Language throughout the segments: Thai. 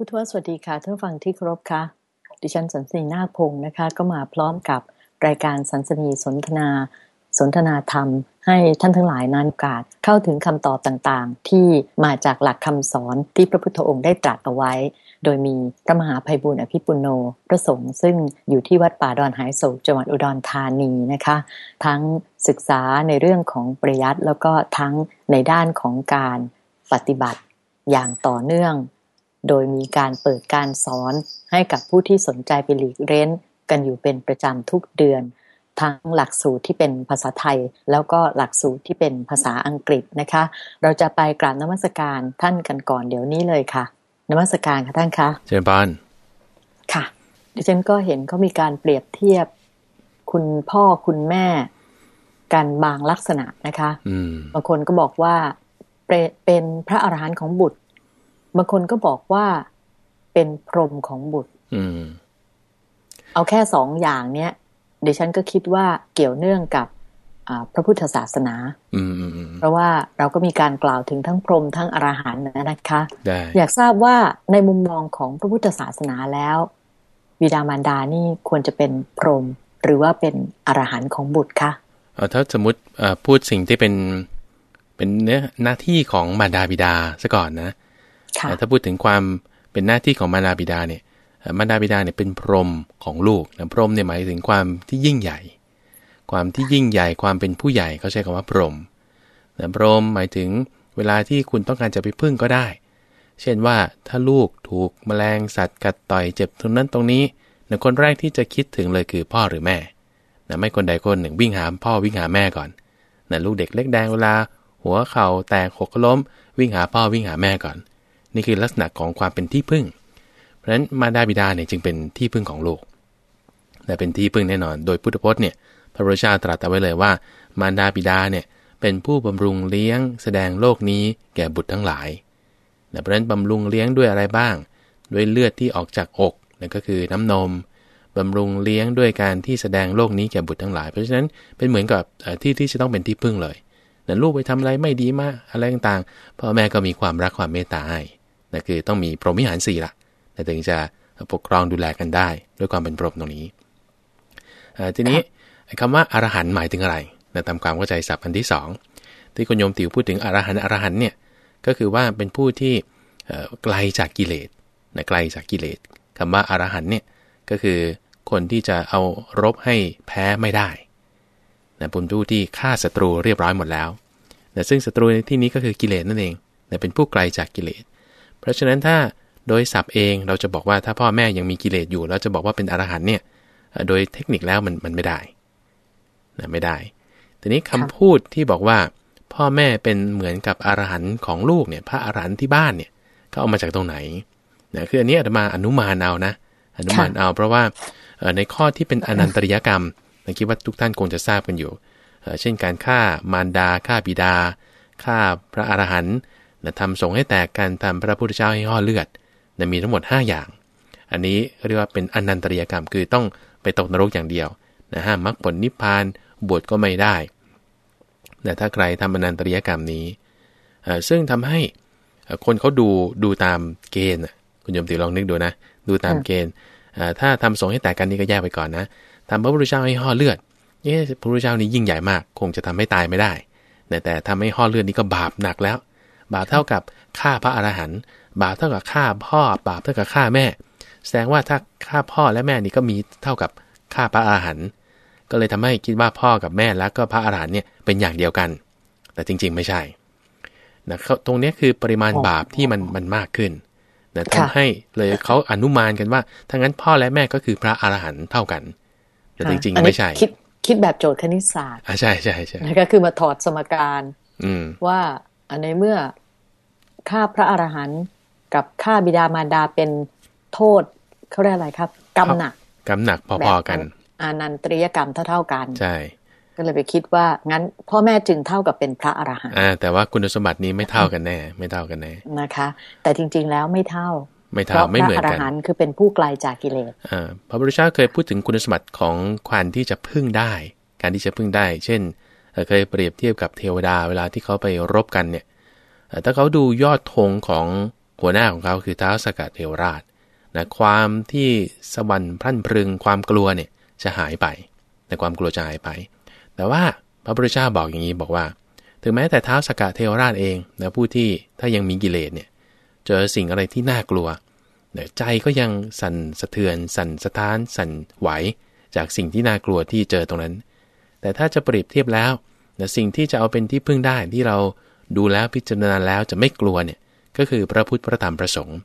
พุทธวสวัสดีค่ะท่านฟังที่เคารพค่ะ ดิฉันสันสนีนาคพงศ์นะคะ ก็มาพร้อมกับรายการสันสนีสนทนา สนทนาธรรม ให้ท่านทั้งหลายนั้นโอกาสเข้าถึงคำตอบต่างๆ ที่มาจากหลักคำสอนที่พระพุทธองค์ได้ตรัสเอาไว้ โดยมีพระมหาภัยบุญอภิปุโนพระสงฆ์ซึ่งอยู่ที่วัดป่าดอนหายโศกจังหวัดอุดรธานีนะคะ ทั้งศึกษาในเรื่องของปริยัติแล้วก็ทั้งในด้านของการปฏิบัติอย่างต่อเนื่อง โดยมีการเปิดการสอนให้กับผู้ที่สนใจไปหลีกเร้น กันอยู่เป็นประจำทุกเดือน ทั้งหลักสูตรที่เป็นภาษาไทย แล้วก็หลักสูตรที่เป็นภาษาอังกฤษนะคะ เราจะไปกราบนมัสการท่านกันก่อนเดี๋ยวนี้เลยค่ะ นมัสการค่ะท่านคะเจริญพรค่ะ ดิฉันก็เห็นเขามีการเปรียบเทียบคุณพ่อคุณแม่กันบางลักษณะนะคะอืมบางคนก็บอกว่าเปรเป็นพระอรหันต์ของบุตร บางคนก็บอกว่าเป็นพรหมของบุตรอืมเอาแค่สองอย่างเนี้ยดิฉันก็คิดว่าเกี่ยวเนื่องกับอ่าพระพุทธศาสนาอืมอืมอืมเพราะว่าเราก็มีการกล่าวถึงทั้งพรหมทั้งอรหันต์นะคะได้อยากทราบว่าในมุมมองของพระพุทธศาสนาแล้วบิดามารดานี่ควรจะเป็นพรหมหรือว่าเป็นอรหันต์ของบุตรคะเอาถ้าสมมติเอ่อพูดสิ่งที่เป็นเป็นเนื้อหน้าที่ของมารดาบิดาซะก่อนนะค่ะแต่ ถ้าพูดถึงความเป็นหน้าที่ของมารดาบิดาเนี่ยมารดาบิดาเนี่ยเป็นพรหมของลูกนะพรหมเนี่ยหมายถึงความที่ยิ่งใหญ่ ความที่ยิ่งใหญ่ความเป็นผู้ใหญ่เขาใช้คำว่าพรหมนะพรหมหมายถึงเวลาที่คุณต้องการจะไปพึ่งก็ได้ เช่นว่าถ้าลูกถูกแมลงสัตว์กัดต่อยเจ็บตรงนั้นตรงนี้นะคนแรกที่จะคิดถึงเลยคือพ่อหรือแม่นะไม่คนใดคนหนึ่งวิ่งหาพ่อวิ่งหาแม่ก่อนนะลูกเด็กเล็กแดงเวลา หัวเข่าแตกหกล้ม วิ่งหาพ่อวิ่งหาแม่ก่อน นี่คือลักษณะของความเป็นที่พึ่ง เพราะฉะนั้นมาดาบิดาเนี่ยจึงเป็นที่พึ่งของลูกและเป็นที่พึ่งแน่นอน โดยพุทธพจน์เนี่ยพระพุทธเจ้าตรัสเอาไว้เลยว่า มารดาบิดาเนี่ยเป็นผู้บำรุงเลี้ยง แสดงโลกนี้แก่บุตรทั้งหลายเพราะฉะนั้นบำรุงเลี้ยงด้วยอะไรบ้าง ด้วยเลือดที่ออกจากอกนั่นก็คือน้ำนมบำรุงเลี้ยงด้วยการที่แสดงโลกนี้แก่บุตรทั้งหลาย เพราะฉะนั้นเป็นเหมือนกับที่ที่จะต้องเป็นที่พึ่งเลยนะลูกไปทำอะไรไม่ดีมากอะไรต่างๆพ่อแม่ก็มีความรักความเมตตาให้ นั่นคือต้องมีพรหมิหารสี่ละนะถึงจะปกครองดูแลกันได้ ด้วยความเป็นพรหมตรงนี้ทีนี้ไอ้คำว่าอรหันต์หมายถึงอะไรนะตามความเข้าใจศัพท์อันที่สองที่คุณโยมติวพูดถึงอรหันต์อรหันต์เนี่ยก็คือว่าเป็นผู้ที่ไกลจากกิเลสนะไกลจากกิเลสคำว่าอรหันต์เนี่ยก็คือคนที่จะเอารบให้แพ้ไม่ได้นะเป็นผู้ที่ฆ่าศัตรูเรียบร้อยหมดแล้วนะซึ่งศัตรูในที่นี้ก็คือกิเลสนั่นเองนะเป็นผู้ไกลจากกิเลส เพราะฉะนั้นถ้าโดยศัพท์เองเราจะบอกว่าถ้าพ่อแม่ยังมีกิเลสอยู่แล้วจะบอกว่าเป็นอรหันเนี่ยโดยเทคนิคแล้วมันมันไม่ได้นะไม่ได้ ทีนี้คำพูดที่บอกว่าพ่อแม่เป็นเหมือนกับอรหันของลูกเนี่ยพระอรหันที่บ้านเนี่ยเขาเอามาจากตรงไหนนะคืออันนี้อาตมาอนุมานเอานะ อนุมานเอาเพราะว่าในข้อที่เป็นอนันตริยกรรมผมคิดว่าทุกท่านคงจะทราบกันอยู่เอ่อเช่นการฆ่ามารดาฆ่าบิดาฆ่าพระอรหันต์ นะทำสงให้แตกกันทำพระพุทธเจ้าให้ห่อเลือดนะมีทั้งหมด 5 อย่าง อันนี้เรียกว่าเป็นอนันตริยกรรมคือต้องไปตกนรกอย่างเดียวนะห้ามมรรคผลนิพพานบวชก็ไม่ได้แต่ถ้าใครทำอนันตริยกรรมนี้ ซึ่งทำให้คนเขาดูดูตามเกณฑ์คุณโยมติลองนึกดูนะ ดูตามเกณฑ์ถ้าทำสงให้แตกกันนี่ก็แยกไปก่อนนะทำพระพุทธเจ้าให้ห่อเลือดเอ๊ะพระพุทธเจ้านี่ยิ่งใหญ่มาก คงจะทำให้ตายไม่ได้ แต่แต่ทำให้ห่อเลือดนี่ก็บาปหนักแล้ว บาปเท่ากับฆ่าพระอรหันต์บาปเท่ากับฆ่าพ่อ บาปเท่ากับฆ่าแม่ แสดงว่าถ้าฆ่าพ่อและแม่นี่ก็มีเท่ากับฆ่าพระอรหันต์ก็เลยทำให้คิดว่าพ่อกับแม่แล้วก็พระอรหันต์เนี่ยเป็นอย่างเดียวกัน แต่จริงๆไม่ใช่นะเขาตรงเนี้ยคือปริมาณอ๋อบาปที่มันมันมากขึ้นนะค่ะทำให้เลยเขาอนุมานกันว่าถ้างั้นพ่อและแม่ก็คือพระอรหันต์เท่ากัน แต่จริงอันๆนี้ไม่ใช่คิดคิดแบบโจทย์คณิตศาสตร์อ่าใช่ใช่ใช่นะก็คือมาถอดสมการ อืมว่าอัน ในเมื่อฆ่าพระอรหันต์กับฆ่าบิดามารดาเป็นโทษเขาเรียกอะไรครับ กรรมหนักกำหนักพอๆกัน อานันตริยกรรมเท่าๆกัน ใช่ ก็เลยไปคิดว่างั้น พ่อแม่จึงเท่ากับเป็นพระอรหันต์อ่าแต่ว่าคุณสมบัตินี้ไม่เท่ากันแน่ ไม่เท่ากันแน่นะคะ แต่จริง ๆแล้วไม่เท่าไม่เพเท่าราะไม่พเหระมือนอรกันหันต์คือเป็นผู้ไกลจากกิเลสอ่าพระพุทธเจ้าเคยพูดถึงคุณสมบัติของควานที่จะพึ่งได้ การที่จะพึ่งได้ เช่น เคยเปรียบเทียบกับเทวดาเวลาที่เขาไปรบกันเนี่ยถ้าเขาดูยอดธงของหัวหน้าของเขาคือท้าวสกัดเทวราชนะความที่สวรรค์พรั่นพรึงความกลัวเนี่ยจะหายไปแต่ความกลัวจะหายไป แต่ว่าพระพุทธเจ้าบอกอย่างนี้บอกว่า ถึงแม้แต่ท้าวสกัดเทวราชเองนะผู้ที่ถ้ายังมีกิเลสเนี่ยเจอสิ่งอะไรที่น่ากลัวใจก็ยังสั่นสะเทือน สั่นสะท้าน สั่นไหวจากสิ่งที่น่ากลัวที่เจอตรงนั้น แต่ถ้าจะเปรียบเทียบแล้ว นะสิ่งที่จะเอาเป็นที่พึ่งได้ที่เราดูแล้วพิจารณาแล้วจะไม่กลัวเนี่ยก็คือพระพุทธพระธรรมพระสงฆ์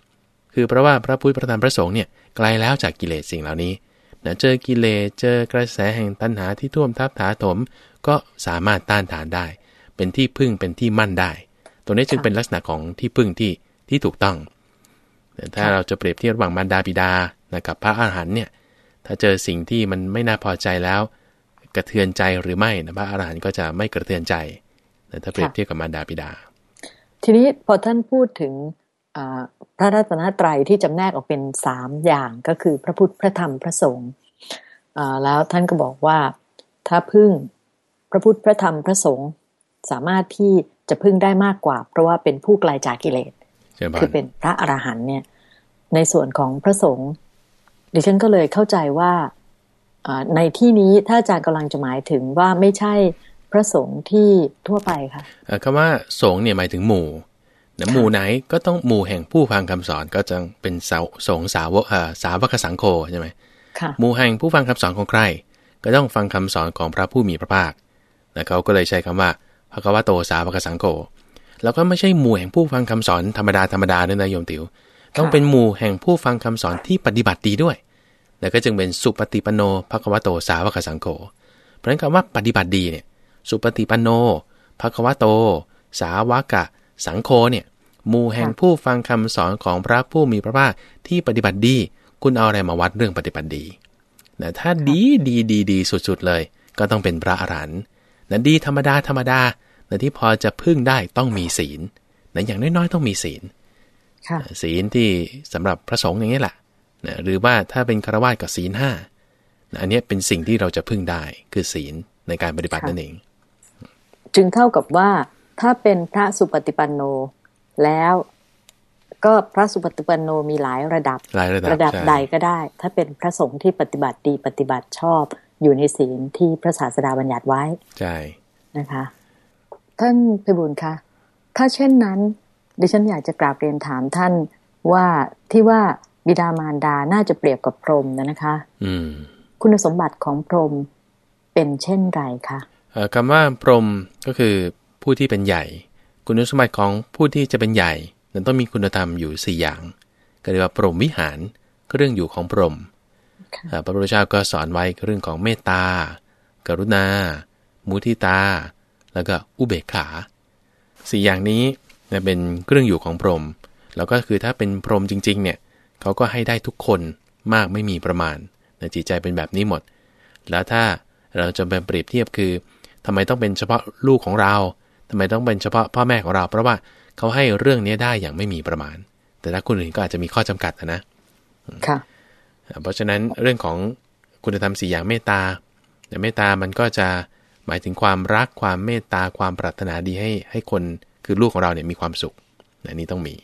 คือเพราะว่าพระพุทธพระธรรมพระสงฆ์เนี่ยไกลแล้วจากกิเลสสิ่งเหล่านี้นะเจอกิเลสเจอกระแสแห่งตัณหาที่ท่วมทับถาถม ก็สามารถต้านทานได้ เป็นที่พึ่งเป็นที่มั่นได้ ตัวนี้จึงเป็นลักษณะของที่พึ่งที่ที่ถูกต้องถ้าเราจะเปรียบเทียบระหว่างมารดาบิดานะกับพระอาหารหันเนี่ยถ้าเจอสิ่งที่มันไม่น่าพอใจแล้ว กระเทือนใจหรือไม่นะพระอาหารหันต์ก็จะไม่กระเทือนใจแต่ถ้าเปรียบเทียบกับมารดาบิดา ทีนี้พอท่านพูดถึงพระรัตนตรัยที่จำแนกออกเป็นสามอย่างก็คือพระพุทธพระธรรมพระสงฆ์แล้วท่านก็บอกว่าถ้าพึ่งพระพุทธพระธรรมพระสงฆ์สามารถที่จะพึ่งได้มากกว่า เพราะว่าเป็นผู้ไกลาจากกิเลสคือเป็นพระอรหันต์เนี่ย ในส่วนของพระสงฆ์ดิฉันก็เลยเข้าใจว่า ในที่นี้ถ้าอาจารย์กำลังจะหมายถึงว่าไม่ใช่พระสงฆ์ที่ทั่วไปค่ะคำว่าสงฆ์เนี่ยหมายถึงหมู่นะหมู่ไหนก็ต้องหมู่แห่งผู้ฟังคำสอนก็จะเป็นสาวสงสาวกสาวกสังโฆใช่ไหมหมู่แห่งผู้ฟังคำสอนของใคร ก็ต้องฟังคำสอนของพระผู้มีพระภาคนะเขาก็เลยใช้คำว่าพระกวาโตสาวกสังโฆแล้วก็ไม่ใช่หมู่แห่งผู้ฟังคำสอนธรรมดาธรรมดาด้วยนะโยมติวต้องเป็นหมู่แห่งผู้ฟังคำสอนที่ปฏิบัติดีด้วย แล้วก็จึงเป็นสุปฏิปโนภควโตสาวกสังโฆเพราะนั้นคำว่าปฏิบัติดีเนี่ยสุปฏิปโนภควโต สาวกะ สังโฆเนี่ยหมู่แห่งผู้ฟังคำสอนของพระผู้มีพระภาคที่ปฏิบัติดี คุณเอาอะไรมาวัดเรื่องปฏิบัติดีนะถ้าดีดีดีดีสุดๆเลย ก็ต้องเป็นพระอรหันต์นะดีธรรมดาธรรมดาแต่ที่พอจะพึ่งได้ต้องมีศีลนะอย่างน้อยๆต้องมีศีลศีลที่สำหรับพระสงฆ์อย่างนี้แหละ นะหรือว่าถ้าเป็นคารวะกับศีลห้านะอันนี้เป็นสิ่งที่เราจะพึ่งได้คือศีลในการปฏิบัตินั่นเอง จึงเท่ากับว่าถ้าเป็นพระสุปฏิปันโนแล้วก็พระสุปฏิปันโนมีหลายระดับหลายระดับระดับใดก็ได้ ถ้าเป็นพระสงฆ์ที่ปฏิบัติดีปฏิบัติชอบ อยู่ในศีลที่พระศาสดาบัญญัติไว้ใช่นะคะ ท่านพิบูลคะถ้าเช่นนั้นดิฉันอยากจะกราบเรียนถามท่านว่าที่ว่า บิดามารดาน่าจะเปรียบกับพรหมนะคะอืมคุณสมบัติของพรหมเป็นเช่นไรคะคำว่าพรหมก็คือผู้ที่เป็นใหญ่ คุณสมบัติของผู้ที่จะเป็นใหญ่นั้นต้องมีคุณธรรมอยู่สี่อย่าง ก็เรียกว่าพรหมวิหารก็เรื่องอยู่ของพรหมพระพุทธเจ้าก็สอนไว้เรื่องของเมตตา กรุณา มุทิตา แล้วก็อุเบกขาสี่อย่างนี้เป็นเครื่องอยู่ของพรหมแล้วก็คือถ้าเป็นพรหมจริงๆเนี่ย เขาก็ให้ได้ทุกคนมากไม่มีประมาณแต่จิตใจเป็นแบบนี้หมด แล้วถ้าเราจะเป็นเปรียบเทียบคือทำไมต้องเป็นเฉพาะลูกของเราทำไมต้องเป็นเฉพาะพ่อแม่ของเรา เพราะว่าเขาให้เรื่องนี้ได้อย่างไม่มีประมาณ แต่ถ้าคนอื่นก็อาจจะมีข้อจำกัดนะค่ะเพราะฉะนั้นเรื่องของคุณธรรมสี่อย่างเมตตาแต่เมตตามันก็จะหมายถึงความรักความเมตตาความปรารถนาดีให้ให้คนคือลูกของเราเนี่ยมีความสุขนะนี่ต้องมี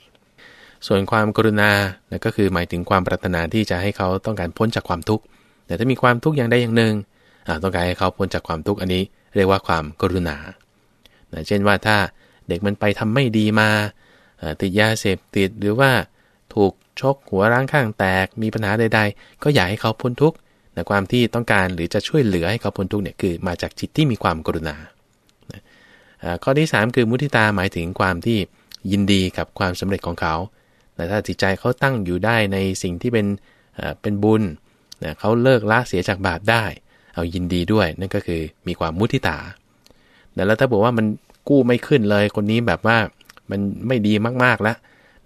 ส่วนความกรุณานะก็คือหมายถึงความปรารถนาที่จะให้เขาต้องการพ้นจากความทุกข์ แต่ถ้ามีความทุกข์อย่างใดอย่างหนึ่งต้องการให้เขาพ้นจากความทุกข์อันนี้ เรียกว่าความกรุณานะเช่นว่าถ้าเด็กมันไปทำไม่ดีมาติดยาเสพติดหรือว่าถูกชกหัวร่างข้างแตกมีปัญหาใด ๆ ก็อยากให้เขาพ้นทุกข์แต่ความที่ต้องการหรือจะช่วยเหลือให้เขาพ้นทุกข์เนี่ยคือมาจากจิตที่มีความกรุณาข้อที่ 3 คือมุทิตาหมายถึงความที่ยินดีกับความสำเร็จของเขา แต่ถ้าจิตใจเขาตั้งอยู่ได้ในสิ่งที่เป็นเป็นบุญเขาเลิกละเสียจากบาปได้ เอายินดีด้วย นั่นก็คือมีความมุทิตาแต่แล้วถ้าบอกว่ามันกู้ไม่ขึ้นเลยคนนี้แบบว่ามันไม่ดีมากๆแล้ว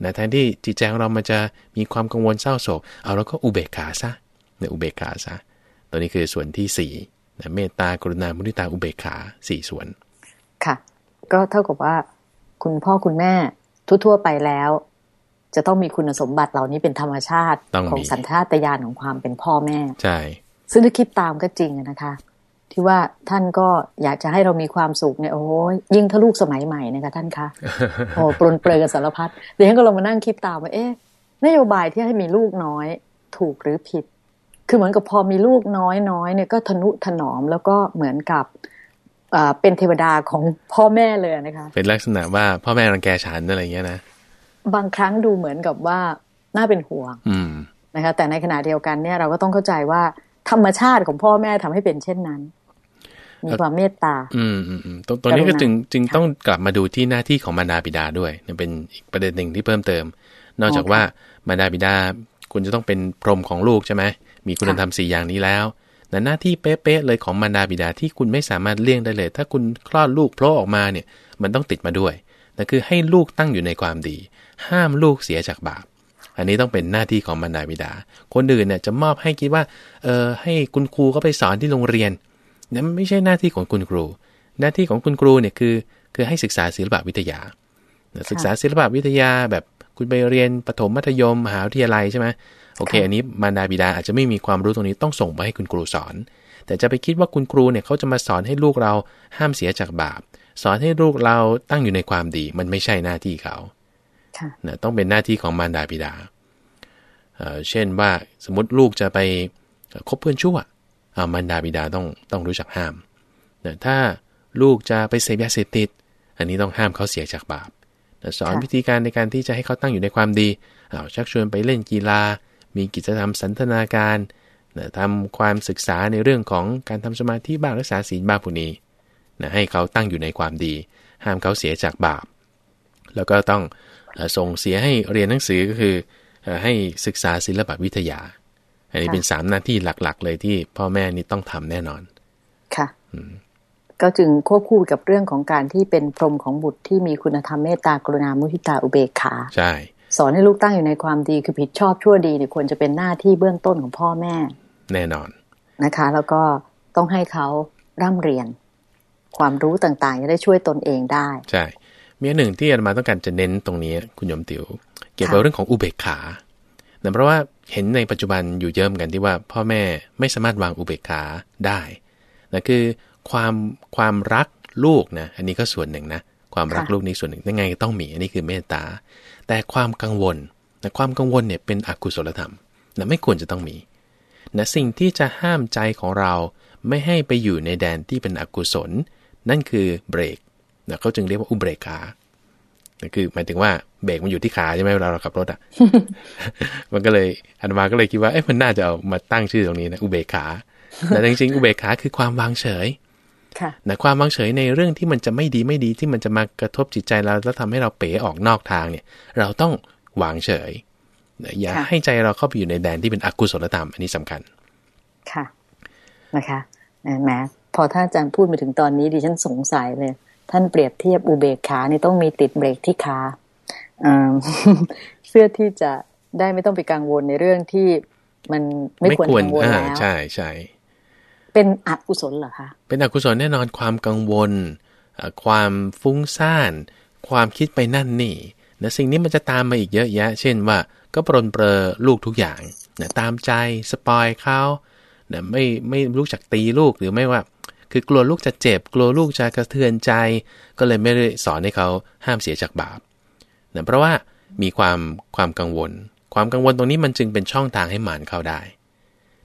นะแทนที่จิตใจของเรามันจะมีความกังวลเศร้าโศก เอาแล้วก็อุเบกขาซะในอุเบกขาซะตัวนี้คือส่วนที่สี่นะเมตตากรุณามุทิตาอุเบกขาสี่ส่วน ค่ะ ก็เท่ากับว่า คุณพ่อคุณแม่ทั่วๆไปแล้ว จะต้องมีคุณสมบัติเหล่านี้เป็นธรรมชาติของสัญชาตญาณของความเป็นพ่อแม่ ใช่ ซึ่งถ้าคิดตามก็จริงนะคะดที่ว่าท่านก็อยากจะให้เรามีความสุขเนี่ยโอ้ยยิ่งถ้าลูกสมัยใหม่นะคะท่านคะโอ้ปลนเปลือสารพัดเดี๋ยวฉันก็ลองมานั่งคิดตามว่าเอ๊ะนโยบายที่ให้มีลูกน้อยถูกหรือผิด คือเหมือนกับพอมีลูกน้อยน้อยเนี่ยก็ทนุถนอมแล้วก็เหมือนกับเป็นเทวดาของพ่อแม่เลยนะคะ เป็นลักษณะว่าพ่อแม่รังแกฉันอะไรเงี้ยนะ บางครั้งดูเหมือนกับว่าน่าเป็นห่วงนะคะ แต่ในขณะเดียวกันเนี่ยเราก็ต้องเข้าใจว่าธรรมชาติของพ่อแม่ทำให้เป็นเช่นนั้น มีความเมตตา อืมอืมอืมตรงนี้ก็จึงจึงต้องกลับมาดูที่หน้าที่ของมารดาบิดาด้วยเป็นอีกประเด็นหนึ่งที่เพิ่มเติม นอกจากว่ามารดาบิดาคุณจะต้องเป็นพรหมของลูกใช่ไหมมีคุณธรรมสี่อย่างนี้แล้วแต่หน้าที่เป๊ะๆเลยของมารดาบิดาที่คุณไม่สามารถเลี่ยงได้เลย ถ้าคุณคลอดลูกโผล่ออกมาเนี่ย มันต้องติดมาด้วย นั่นคือให้ลูกตั้งอยู่ในความดี ห้ามลูกเสียจากบาป อันนี้ต้องเป็นหน้าที่ของมารดาบิดา คนอื่นเนี่ยจะมอบให้คิดว่า เออให้คุณครูก็ไปสอนที่โรงเรียนนั้นไม่ใช่หน้าที่ของคุณครู หน้าที่ของคุณครูเนี่ยคือคือให้ศึกษาศิลปวิทยา ศึกษาศิลปวิทยาแบบคุณไปเรียนประถมมัธยมมหาวิทยาลัยใช่ไหมโอเค อันนี้มารดาบิดาอาจจะไม่มีความรู้ตรงนี้ต้องส่งไปให้คุณครูสอน แต่จะไปคิดว่าคุณครูเนี่ยเขาจะมาสอนให้ลูกเราห้ามเสียจากบาป สอนให้ลูกเราตั้งอยู่ในความดี มันไม่ใช่หน้าที่เขานะต้องเป็นหน้าที่ของมารดาบิดาเเช่นว่าสมมติลูกจะไปคบเพื่อนชั่วมารดาบิดาต้องต้องรู้จักห้ามนะถ้าลูกจะไปเสพยาเสพติด อันนี้ต้องห้ามเขาเสียจากบาปสอนวิธีการในการที่จะให้เขาตั้งอยู่ในความดีเอาชักชวนไปเล่นกีฬา มีกิจกรรมสันทนาการนะทำความศึกษาในเรื่องของการทำสมาธิบ้างรักษาศีลบ้างพวกนี้ นะให้เขาตั้งอยู่ในความดี ห้ามเขาเสียจากบาป แล้วก็ต้องส่งเสียให้เรียนหนังสือก็คือให้ศึกษาศิลปวิทยา อันนี้เป็นสามหน้าที่หลักๆ เลยที่พ่อแม่นี่ต้องทำแน่นอน ค่ะก็จึงควบคู่กับเรื่องของการที่เป็นพรหมของบุตรที่มีคุณธรรมเมตตากรุณามุทิตาอุเบกขา ใช่ สอนให้ลูกตั้งอยู่ในความดีคือผิดชอบชั่วดีเนี่ยควรจะเป็นหน้าที่เบื้องต้นของพ่อแม่ แน่นอนนะคะ แล้วก็ต้องให้เขาร่ำเรียน ความรู้ต่างๆ จะได้ช่วยตนเองได้ ใช่มีหนึ่งที่อาจมาต้องการจะเน้นตรงนี้คุณยมติว๋วเกี่ยวกับเรื่องของอุเบกขาเนื่องเพราะว่าเห็นในปัจจุบันอยู่เยอะเหมือนกันที่ว่าพ่อแม่ไม่สามารถวางอุเบกขาได้นั่นคือความความรักลูกนะอันนี้ก็ส่วนหนึ่งนะความรักลูกนี้ส่วนหนึ่งยังไงต้องมีอันนี้คือเมตตา แต่ความกังวลนะความกังวลเนี่ยเป็นอกุศลธรรมนะไม่ควรจะต้องมีนะสิ่งที่จะห้ามใจของเราไม่ให้ไปอยู่ในแดนที่เป็นอกุศล นั่นคือเบรกนะเขาจึงเรียกว่าอุเบรกขานะคือหมายถึงว่าเบรกมันอยู่ที่ขาใช่ไหมเวลาเราขับรถอะ มันก็เลยอันมาก็เลยคิดว่าเอ๊ะมันน่าจะเอามาตั้งชื่อตรงนี้นะอุเบกขาแต่จริงๆอุเบกขาคือความวางเฉยนะความวางเฉยในเรื่องที่มันจะไม่ดีไม่ดีที่มันจะมากระทบจิตใจเราแล้วทำให้เราเป๋ออกนอกทางเนี่ย เราต้องวางเฉยอย่าให้ใจเราเข้าไปอยู่ในแดนที่เป็นอกุศลธรรมอันนี้สำคัญ ค่ะนะคะแหม พอท่านอาจารย์พูดมาถึงตอนนี้ดิฉันสงสัยเลย ท่านเปรียบเทียบอุเบกขานี่ต้องมีติดเบรกที่ขาเพื่อที่จะได้ไม่ต้องไปกังวลในเรื่องที่มันไม่ควรกังวลแล้วใช่ใช่เป็นอกุศลเหรอคะเป็นอกุศลแน่นอนความกังวล ความฟุ้งซ่าน ความคิดไปนั่นนี่นะสิ่งนี้มันจะตามมาอีกเยอะแยะ เช่นว่าก็ปรนเปรอลูกทุกอย่างนะตามใจสปอยเขานะไม่ไม่รู้จักตีลูกหรือไม่ว่า คือกลัวลูกจะเจ็บ กลัวลูกจะกระเทือนใจ ก็เลยไม่ได้สอนให้เขาห้ามเสียจากบาปนะเพราะว่ามีความความกังวล ความกังวลตรงนี้มันจึงเป็นช่องทางให้หมานเข้าได้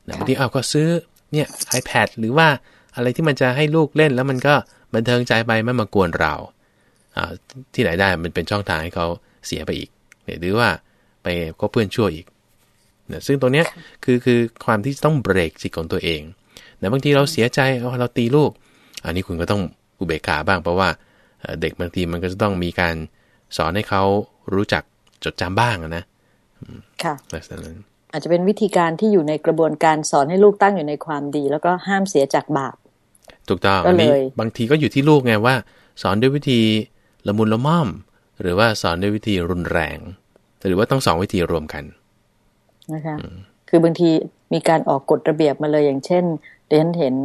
นะบางทีเอาก็ซื้อเนี่ย iPad หรือว่าอะไรที่มันจะให้ลูกเล่นแล้วมันก็บันเทิงใจไปไม่มากวนเราที่ไหนได้มันเป็นช่องทางให้เขาเสียไปอีกหรือว่าไปก็เพื่อนชั่วอีกนะซึ่งตรงเนี้ยคือคือความที่ต้องเบรกจิตของตัวเอง นะบางทีเราเสียใจเราตีลูก อันนี้คุณก็ต้องอุเบกขาบ้าง เพราะว่าเด็กบางทีมันก็จะต้องมีการสอนให้เขารู้จักจดจำบ้างนะค่ะลักษณะนั้นอาจจะเป็นวิธีการที่อยู่ในกระบวนการสอนให้ลูกตั้งอยู่ในความดี แล้วก็ห้ามเสียจากบาปถูกต้องอันนี้บางทีก็อยู่ที่ลูกไงว่า สอนด้วยวิธีละมุนละม่อม หรือว่าสอนด้วยวิธีรุนแรง หรือว่าต้องสองวิธีรวมกันนะคะคือบางทีมีการออกกฎระเบียบมาเลยอย่างเช่น เดนเห็น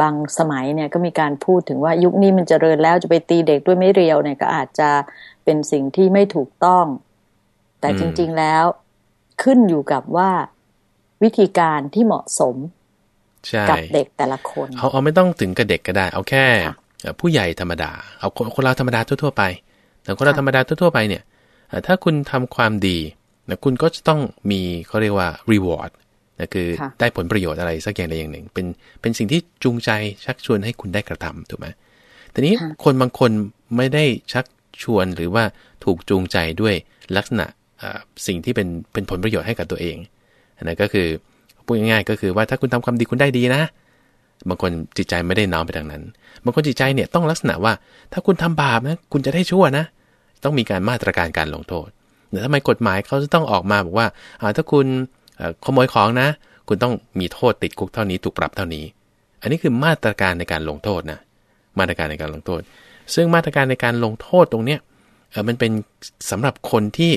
บางสมัยเนี่ยก็มีการพูดถึงว่ายุคนี้มันจเจริญแล้วจะไปตีเด็กด้วยไม่เรียวเนี่ยก็อาจจะเป็นสิ่งที่ไม่ถูกต้อง แต่จริง ๆแล้วขึ้นอยู่กับว่าวิธีการที่เหมาะสมใช่กับเด็กแต่ละคน เอาเอาไม่ต้องถึงกับเด็กก็ได้ เอาแค่ค่ะเอ่อผู้ใหญ่ธรรมดา เอาคนคนเราธรรมดาทั่วๆไป แต่คนเราค่ะธรรมดาทั่วๆไปเนี่ยเอ่อถ้าคุณทำความดีนะคุณก็จะต้องมีเขาเรียกว่า reward นะคือค่ะได้ผลประโยชน์อะไรสักอย่างใดอย่างหนึ่ง เป็นเป็นสิ่งที่จูงใจชักชวนให้คุณได้กระทำถูกไหมแต่นี้ค่ะคนบางคนไม่ได้ชักชวนหรือว่าถูกจูงใจด้วยลักษณะเอ่อสิ่งที่เป็นเป็นผลประโยชน์ให้กับตัวเองอันนั้นก็คือพูดง่ายๆก็คือว่าถ้าคุณทำความดีคุณได้ดีนะ บางคนจิตใจไม่ได้น้อมไปทางนั้น บางคนจิตใจเนี่ยต้องลักษณะว่า ถ้าคุณทำบาปนะคุณจะได้ชั่วนะ ต้องมีการมาตรการการลงโทษแต่ทำไมกฎหมายเขาจะต้องออกมาบอกว่าอ่าถ้าคุณเอ่อ ขโมยของนะ คุณต้องมีโทษติดคุกเท่านี้ถูกปรับเท่านี้ อันนี้คือมาตรการในการลงโทษนะมาตรการในการลงโทษ ซึ่งมาตรการในการลงโทษตรงเนี้ยเออมันเป็นสำหรับคนที่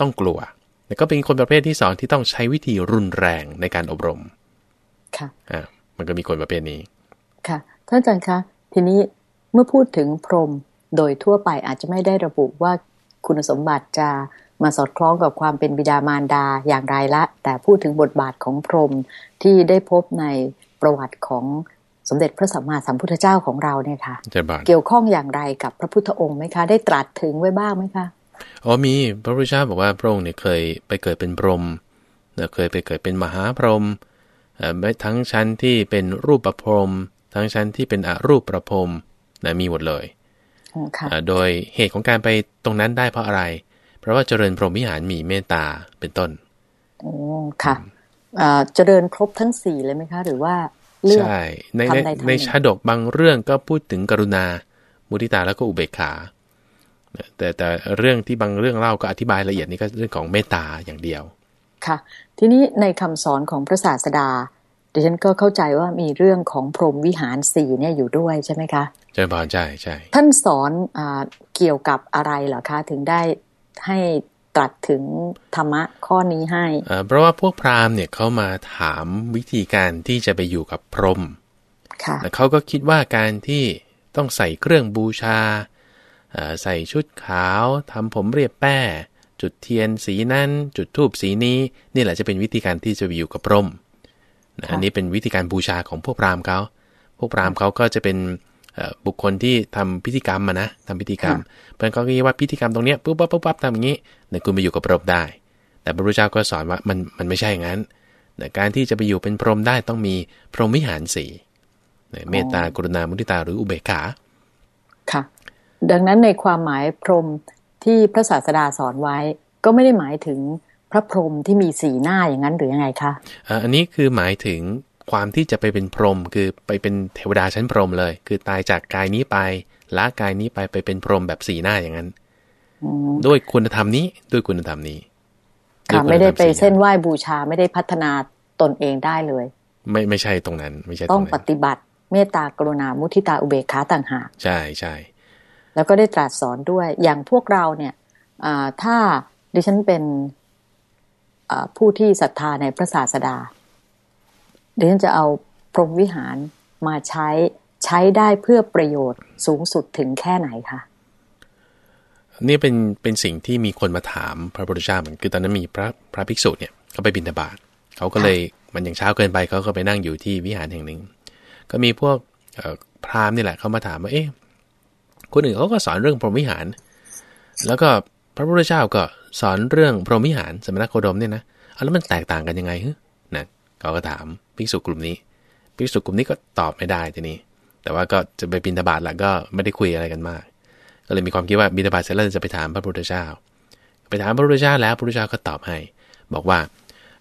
ต้องกลัวแล้วก็เป็นคนประเภทที่สองที่ต้องใช้วิธีรุนแรงในการอบรม ค่ะ อ่า มันก็มีคนประเภทนี้ ค่ะ ท่านอาจารย์คะ ทีนี้เมื่อพูดถึงพรหมโดยทั่วไปอาจจะไม่ได้ระบุว่าคุณสมบัติจะ มาสอดคล้องกับความเป็นบิดามารดาอย่างไรละ แต่พูดถึงบทบาทของพรหมที่ได้พบในประวัติของสมเด็จพระสัมมาสัมพุทธเจ้าของเราเนี่ยค่ะเจะบานเกี่ยวข้องอย่างไรกับพระพุทธองค์ไหมคะ ได้ตรัสถึงไว้บ้างไหมคะอ๋อมีพระพุทธเจ้าบอกว่าพระองค์เนี่ยเคยไปเกิดเป็นพรหมเอ่อเคยไปเกิดเป็นมหาพรหมเอ่อไม่ทั้งชั้นที่เป็นรูปประพรหมทั้งชั้นที่เป็นอรูปประพรหมนะมีหมดเลยอ๋อค่ะอ่าโดยเหตุของการไปตรงนั้นได้เพราะอะไร เพราะว่าเจริญพรหมวิหารมีเมตตาเป็นต้นโอ้ค่ะเอ่อเจริญครบทั้งสี่เลยไหมคะ หรือว่าเลือกใช่ในทำในใดทำหนึ่งในชาดกบางเรื่องก็พูดถึงกรุณา มุทิตาแล้วก็อุเบกขาแต่แต่เรื่องที่บางเรื่องเล่าก็อธิบายละเอียดนี่ก็เรื่องของเมตตาอย่างเดียว ค่ะ ทีนี้ในคำสอนของพระศาสดาดิฉันก็เข้าใจว่ามีเรื่องของพรหมวิหารสี่เนี่ยอยู่ด้วยใช่ไหมคะเจริญพรใช่ใช่ท่านสอนอาเกี่ยวกับอะไรเหรอคะ ถึงได้ ให้ตรัสถึงธรรมะข้อนี้ให้เอ่อเพราะว่าพวกพราหมณ์เนี่ยเขามาถามวิธีการที่จะไปอยู่กับพรหมค่ะแล้วเขาก็คิดว่าการที่ต้องใส่เครื่องบูชาเอ่อใส่ชุดขาวทำผมเรียบแป้ จุดเทียนสีนั้น จุดธูปสีนี้ นี่แหละจะเป็นวิธีการที่จะไปอยู่กับพรหมนะค่ะอันนี้เป็นวิธีการบูชาของพวกพราหมณ์เขา พวกพราหมณ์เขาก็จะเป็นเอ่อ บุคคลที่ทำพิธีกรรมมานะทำพิธีกรรม เพราะฉะนั้นเขาก็คิดว่าพิธีกรรมตรงเนี้ยปุ๊บปั๊บปุ๊บปั๊บทำอย่างนี้เนี่ยคุณไปอยู่กับพรหมได้ แต่พระพุทธเจ้าก็สอนว่ามันมันไม่ใช่อย่างนั้นนะการที่จะไปอยู่เป็นพรหมได้ต้องมีพรหมวิหารสี่นะเมตตากรุณามุทิตาหรืออุเบกขาค่ะ ดังนั้นในความหมายพรหมที่พระศาสดาสอนไว้ ก็ไม่ได้หมายถึงพระพรหมที่มีสีหน้าอย่างนั้นหรือยังไงคะเอ่ออันนี้คือหมายถึง ความที่จะไปเป็นพรหมคือไปเป็นเทวดาชั้นพรหมเลย คือตายจากกายนี้ไปละกายนี้ไปไปเป็นพรหมแบบสีหน้าอย่างนั้นอืมด้วยคุณธรรมนี้ด้วยคุณธรรมนี้ค่ะวยณไม่ได้ไปธรรสี่เส้นไหว้บูชาไม่ได้พัฒนาตนเองได้เลย ไม่ไม่ใช่ตรงนั้น ไม่ใช่ตต้รองงปนั้นฏิบัติ เมตตากรุณามุทิตาอุเบกขาต่างหากใช่ใช่แล้วก็ได้ตรัสสอนด้วยอย่างพวกเราเนี่ยอ่าถ้าดิฉันเป็นอ่าผู้ที่ศรัทธาในพระศาสดา ดิฉันจะเอาพรหมวิหารมาใช้ใช้ได้เพื่อประโยชน์สูงสุดถึงแค่ไหนคะนี่เป็นเป็นสิ่งที่มีคนมาถามพระพุทธเจ้าเหมือนคือตอนนั้นมีพระพระภิกษุเนี่ยเขาไปบิณฑบาตเขาก็เลยมันยังเช้าเกินไปเขาก็ไปนั่งอยู่ที่วิหารแห่งหนึ่ง ก็มีพวกเอ่อพราหมณ์นี่แหละเขามาถามว่าเอ๊ะคนอื่นเขาก็สอนเรื่องพรหมวิหาร แล้วก็พระพุทธเจ้าก็สอนเรื่องพรหมวิหารสมณโคดมเนี่ยนะเอาแล้วมันแตกต่างกันยังไงฮึนะ เขาก็ถามภิกษุกลุ่มนี้ภิกษุกลุ่มนี้ก็ตอบไม่ได้ทีนี้ แต่ว่าก็จะไปบิณฑบาตแล้วก็ไม่ได้คุยอะไรกันมาก ก็เลยมีความคิดว่าบิณฑบาตเสร็จแล้วจะไปถามพระพุทธเจ้า ไปถามพระพุทธเจ้าแล้วพระพุทธเจ้าก็ตอบให้ บอกว่า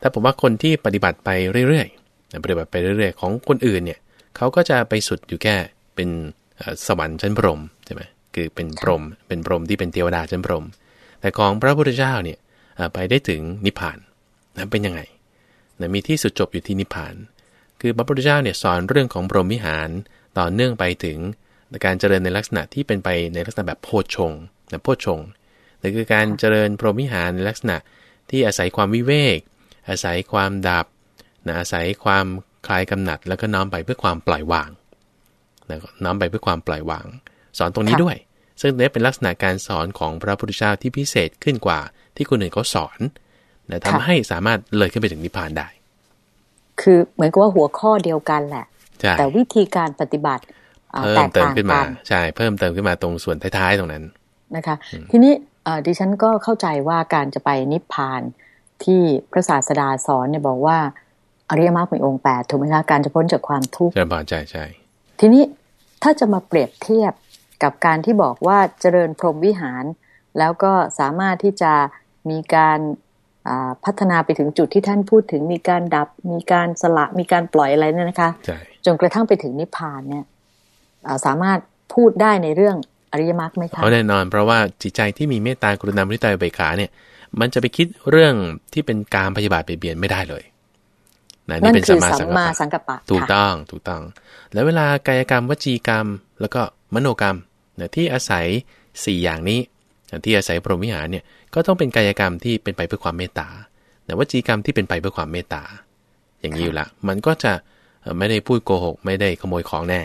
ถ้าผมว่าคนที่ปฏิบัติไปเรื่อยๆปฏิบัติไปเรื่อยๆ ของคนอื่นเนี่ยเขาก็จะไปสุดอยู่แค่เป็นเอ่อสวรรค์ชั้นพรหมใช่ไหมคือเป็นพรหมเป็นพรหมที่เป็นเทวดาชั้นพรหมแต่ของพระพุทธเจ้าเนี่ยเอ่อไปได้ถึงนิพพานนะเป็นยังไง นะมีที่สุดจบอยู่ที่นิพพาน คือพระพุทธเจ้าเนี่ยสอนเรื่องของพรหมวิหารต่อเนื่องไปถึงการเจริญในลักษณะที่เป็นไปในลักษณะแบบโพชฌงค์นะโพชฌงค์นั่นคือการเจริญพรหมวิหารในลักษณะที่อาศัยความวิเวก อาศัยความดับนะอาศัยความคลายกำหนัด แล้วก็น้อมไปเพื่อความปล่อยวางนะน้อมไปเพื่อความปล่อยวาง สอนตรงนี้ค่ะด้วย ซึ่งนี่เป็นลักษณะการสอนของพระพุทธเจ้าที่พิเศษขึ้นกว่าที่คนอื่นเขาสอน นะทำให้สามารถเลยขึ้นไปถึงนิพพานได้ คือเหมือนกับว่าหัวข้อเดียวกันแหละใช่แต่วิธีการปฏิบัติอ่าเพิ่แตมกเติมต่างขึ้นมากันใช่ เพิ่มเติมขึ้นมาตรงส่วนท้ายๆตรงนั้นนะคะ ทีนี้เอ่อดิฉันก็เข้าใจว่าการจะไปนิพพานที่พระศาสดาสอนเนี่ยบอกว่าอริยมรรคมีองค์แปดถูกไหมคะการจะพ้นจากความทุกข์เจริญพรใช่ใช่ทีนี้ถ้าจะมาเปรียบเทียบกับการที่บอกว่าเจริญพรหมวิหาร แล้วก็สามารถที่จะมีการอ่า พัฒนาไปถึงจุดที่ท่านพูดถึงมีการดับ มีการสละมีการปล่อยอะไรเนี่ยนะคะใช่จนกระทั่งไปถึงนิพพานเนี่ยอ่าสามารถพูดได้ในเรื่องอริยมรรคไหมคะเพราะแน่นอน เพราะว่าจิตใจที่มีเมตตากรุณามุทิตาอุเบกขาเนี่ย มันจะไปคิดเรื่องที่เป็นการพยาบาทเบียดเบียนไม่ได้เลยนะนั่นี่นเป็นคืสัอมมาสัสัมงกัปมาปะสังกัปปะถูกค่ะต้องถูกต้อง แล้วเวลากายกรรมวจีกรรม แล้วก็มโนกรรมเนี่ยที่อาศัย 4 อย่างนี้ ที่อาศัยพรหมวิหารเนี่ย ก็ต้องเป็นกายกรรมที่เป็นไปเพื่อความเมตตาแต่วจีกรรมที่เป็นไปเพื่อความเมตตา อย่างนี้อยู่ละ มันก็จะเอ่อไม่ได้พูดโกหก ไม่ได้ขโมยของแน่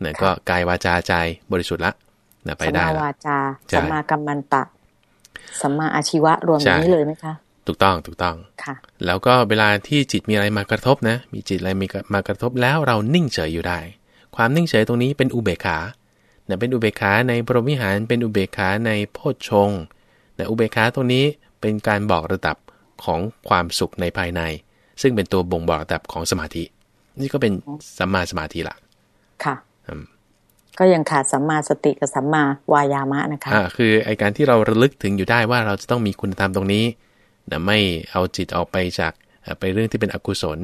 เนี่ยก็กายวาจาใจบริสุทธิ์ละเนี่ยไปสัมได้มาละวาจาใช่สัมมากัมมันตะสัมมาอาชีวะรวมอใช่ย่างนี้เลยไหมคะถูกต้องถูกต้องค่ะ แล้วก็เวลาที่จิตมีอะไรมากระทบนะ มีจิตอะไรมีมากระทบแล้วเรานิ่งเฉยอยู่ได้ ความนิ่งเฉยตรงนี้เป็นอุเบกขาเนี่ยเป็นอุเบกขาในพรหมวิหารเป็นอุเบกขาในโพชฌงค์ แต่อุเบกขาตรงนี้เป็นการบอกระดับของความสุขในภายใน ซึ่งเป็นตัวบ่งบอกระดับของสมาธิ นี่ก็เป็นสัมมาสมาธิละค่ะอืมก็ยังขาดสัมมาสติกับสัมมาวายามะนะคะอ่าคือไอการที่เราระลึกถึงอยู่ได้ว่าเราจะต้องมีคุณธรรมตรงนี้นะไม่เอาจิตออกไปจากเอ่อไปเรื่องที่เป็นอกุศล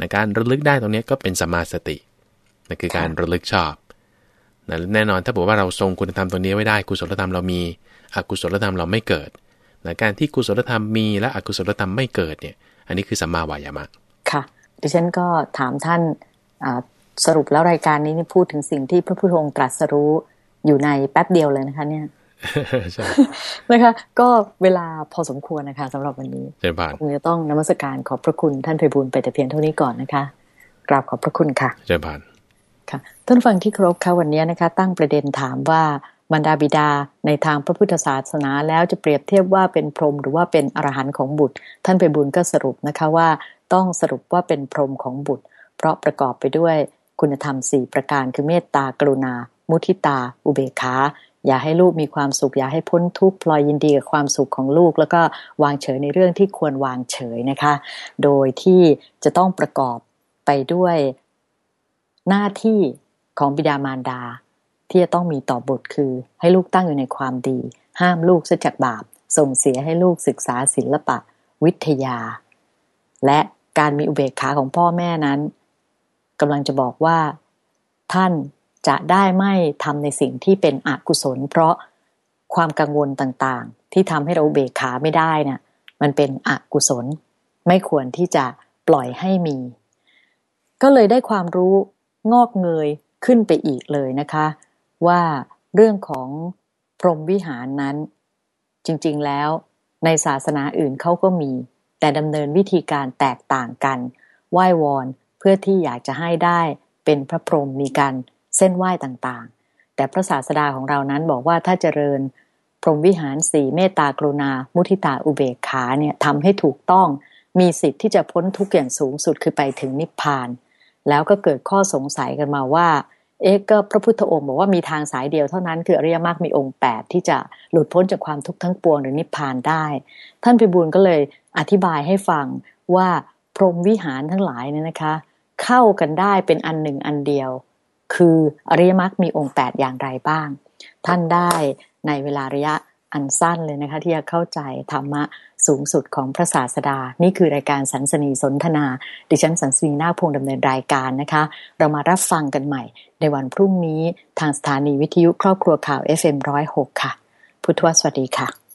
นะการระลึกได้ตรงนี้ก็เป็นสัมมาสตินะคือการระลึกชอบนะแน่นอนถ้าบอกว่าเราทรงคุณธรรมตรงนี้ไว้ได้กุศลธรรมเรามี อกุศลธรรมเราไม่เกิดนะการที่กุศลธรรมมีและอกุศลธรรมไม่เกิดเนี่ย อันนี้คือสัมมาวายามะ ค่ะ ดิฉันก็ถามท่านอ่าสรุปแล้วรายการนี้นี่พูดถึงสิ่งที่พระพุทธองค์ตรัสรู้อยู่ในแป๊บเดียวเลยนะคะ เนี่ยใช่นะคะ ก็เวลาพอสมควรนะคะสำหรับวันนี้เจริญพานคงจะต้องนมัสการขอบพระคุณท่านไพบูลย์ไปแต่เพียงเท่านี้ก่อนนะคะกราบขอบพระคุณค่ะเจริญพานค่ะท่านฟังที่เคารพค่ะวันนี้นะคะ ตั้งประเด็นถามว่า บรรดาบิดาในทางพระพุทธศาสนาแล้วจะเปรียบเทียบว่าเป็นพรหมหรือว่าเป็นอรหันต์ของบุตร ท่านไปบุญก็สรุปนะคะว่า ต้องสรุปว่าเป็นพรหมของบุตร เพราะประกอบไปด้วยคุณธรรมสี่ประการคือเมตตากรุณา มุทิตา อุเบกขาอย่าให้ลูกมีความสุข อย่าให้พ้นทุกข์พลอยยินดีกับความสุขของลูก แล้วก็วางเฉยในเรื่องที่ควรวางเฉยนะคะ โดยที่จะต้องประกอบไปด้วยหน้าที่ของบิดามารดา ที่จะต้องมีต่อบุตรคือ ให้ลูกตั้งอยู่ในความดี ห้ามลูกเสียจากบาป ส่งเสียให้ลูกศึกษาศิลปะ วิทยา และการมีอุเบกขาของพ่อแม่นั้นกำลังจะบอกว่า ท่านจะได้ไม่ทำในสิ่งที่เป็นอกุศล เพราะความกังวลต่างๆ ที่ทำให้เราอุเบกขาไม่ได้น่ะมันเป็นอกุศล ไม่ควรที่จะปล่อยให้มี ก็เลยได้ความรู้งอกเงยขึ้นไปอีกเลยนะคะ ว่าเรื่องของพรหมวิหารนั้น จริงๆแล้วในศาสนาอื่นเขาก็มี แต่ดำเนินวิธีการแตกต่างกัน ไหว้วอนเพื่อที่อยากจะให้ได้เป็นพระพรหมมีการเส้นไหว้ต่างๆ แต่พระศาสดาของเรานั้นบอกว่าถ้าเจริญ พรหมวิหารสีเมตตากรุณา มุทิตาอุเบกขาเนี่ยทำให้ถูกต้องมีสิทธิ์ที่จะพ้นทุกข์อย่างสูงสุดคือไปถึงนิพพาน แล้วก็เกิดข้อสงสัยกันมาว่า เอ๊ะก็พระพุทธองค์บอกว่ามีทางสายเดียวเท่านั้นคืออริยมรรคมีองค์ 8 ที่จะหลุดพ้นจากความทุกข์ทั้งปวงหรือนิพพานได้ ท่านพิบูลก็เลยอธิบายให้ฟังว่าพรหมวิหารทั้งหลายเนี่ยนะคะ เข้ากันได้เป็นอันหนึ่งอันเดียว คืออริยมรรคมีองค์ 8 อย่างไรบ้าง ท่านได้ในเวลาระยะอันสั้นเลยนะคะ ที่จะเข้าใจธรรมะ สูงสุดของพระศาสดา นี่คือรายการสันสนีสนทนา ดิฉันสันสนีนาคพงษ์ดำเนินรายการนะคะ เรามารับฟังกันใหม่ ในวันพรุ่งนี้ทางสถานีวิทยุครอบครัวข่าว FM106 ค่ะ พุทธวสวัสดีค่ะ